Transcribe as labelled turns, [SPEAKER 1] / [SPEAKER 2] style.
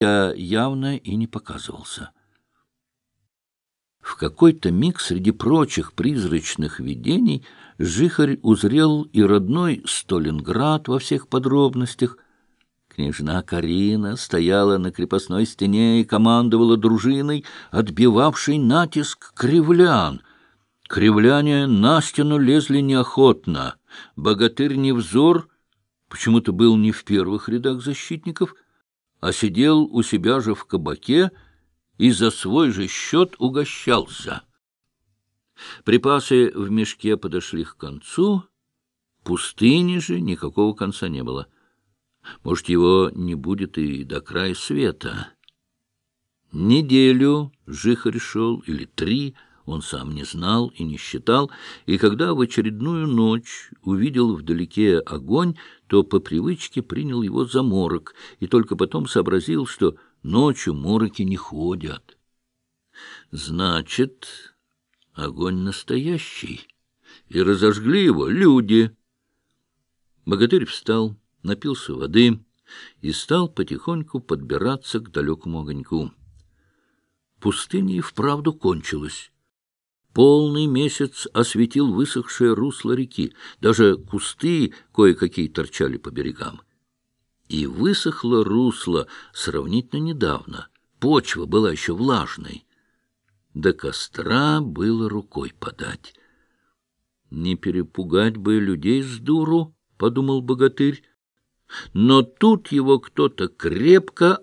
[SPEAKER 1] хотя явно и не показывался. В какой-то миг среди прочих призрачных видений Жихарь узрел и родной Сталинград во всех подробностях. Княжна Карина стояла на крепостной стене и командовала дружиной, отбивавшей натиск кривлян. Кривляне на стену лезли неохотно. Богатырь Невзор почему-то был не в первых рядах защитников, а сидел у себя же в кабаке, и за свой же счет угощался. Припасы в мешке подошли к концу, пустыни же никакого конца не было. Может, его не будет и до края света. Неделю жихарь шел, или три, он сам не знал и не считал, и когда в очередную ночь увидел вдалеке огонь, то по привычке принял его за морок, и только потом сообразил, что Ночью мороки не ходят. Значит, огонь настоящий, и разожгли его люди. Богатырь встал, напился воды и стал потихоньку подбираться к далекому огоньку. Пустыня и вправду кончилась. Полный месяц осветил высохшее русло реки, даже кусты кое-какие торчали по берегам и высохло русло сравнительно недавно. Почва была еще влажной. До костра было рукой подать. «Не перепугать бы людей с дуру», — подумал богатырь. Но тут его кто-то крепко